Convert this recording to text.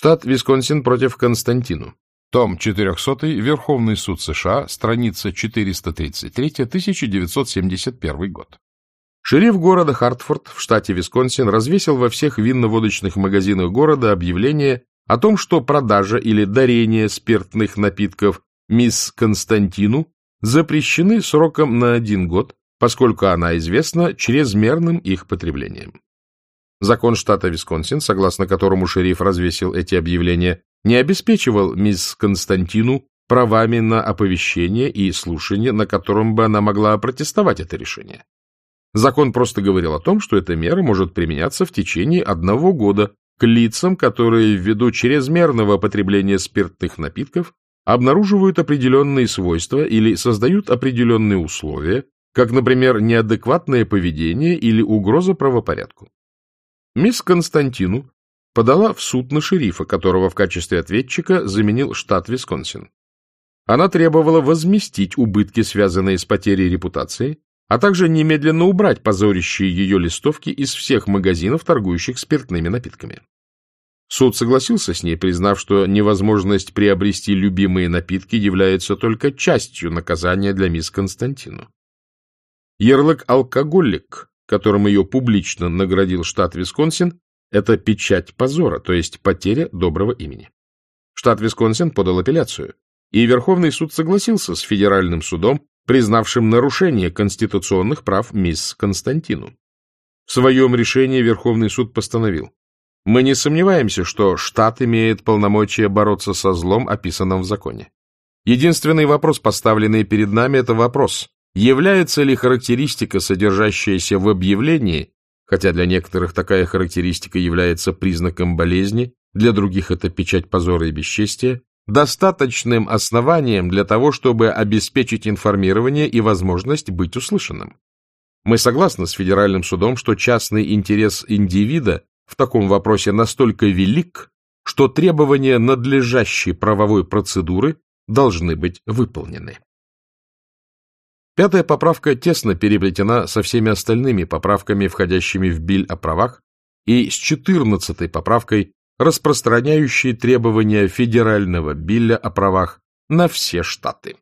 Штат Висконсин против Константину. Том 400, Верховный суд США, страница 433, 1971 год. Шериф города Хартфорд в штате Висконсин развесил во всех винно-водочных магазинах города объявление о том, что продажа или дарение спиртных напитков мисс Константину запрещены сроком на один год, поскольку она известна чрезмерным их потреблением. Закон штата Висконсин, согласно которому шериф развесил эти объявления, не обеспечивал мисс Константину правами на оповещение и слушание, на котором бы она могла протестовать это решение. Закон просто говорил о том, что эта мера может применяться в течение одного года к лицам, которые ввиду чрезмерного потребления спиртных напитков обнаруживают определенные свойства или создают определенные условия, как, например, неадекватное поведение или угроза правопорядку. Мисс Константину подала в суд на шерифа, которого в качестве ответчика заменил штат Висконсин. Она требовала возместить убытки, связанные с потерей репутации, а также немедленно убрать позорящие ее листовки из всех магазинов, торгующих спиртными напитками. Суд согласился с ней, признав, что невозможность приобрести любимые напитки является только частью наказания для мисс Константину. Ярлык «алкоголик», которым ее публично наградил штат Висконсин, это печать позора, то есть потеря доброго имени. Штат Висконсин подал апелляцию, и Верховный суд согласился с федеральным судом, признавшим нарушение конституционных прав мисс Константину. В своем решении Верховный суд постановил, мы не сомневаемся, что штат имеет полномочия бороться со злом, описанным в законе. Единственный вопрос, поставленный перед нами, это вопрос, является ли характеристика, содержащаяся в объявлении, хотя для некоторых такая характеристика является признаком болезни, для других это печать позора и бесчестия, достаточным основанием для того, чтобы обеспечить информирование и возможность быть услышанным. Мы согласны с федеральным судом, что частный интерес индивида в таком вопросе настолько велик, что требования надлежащей правовой процедуры должны быть выполнены. Пятая поправка тесно переплетена со всеми остальными поправками, входящими в биль о правах, и с четырнадцатой поправкой, распространяющей требования федерального билля о правах на все штаты.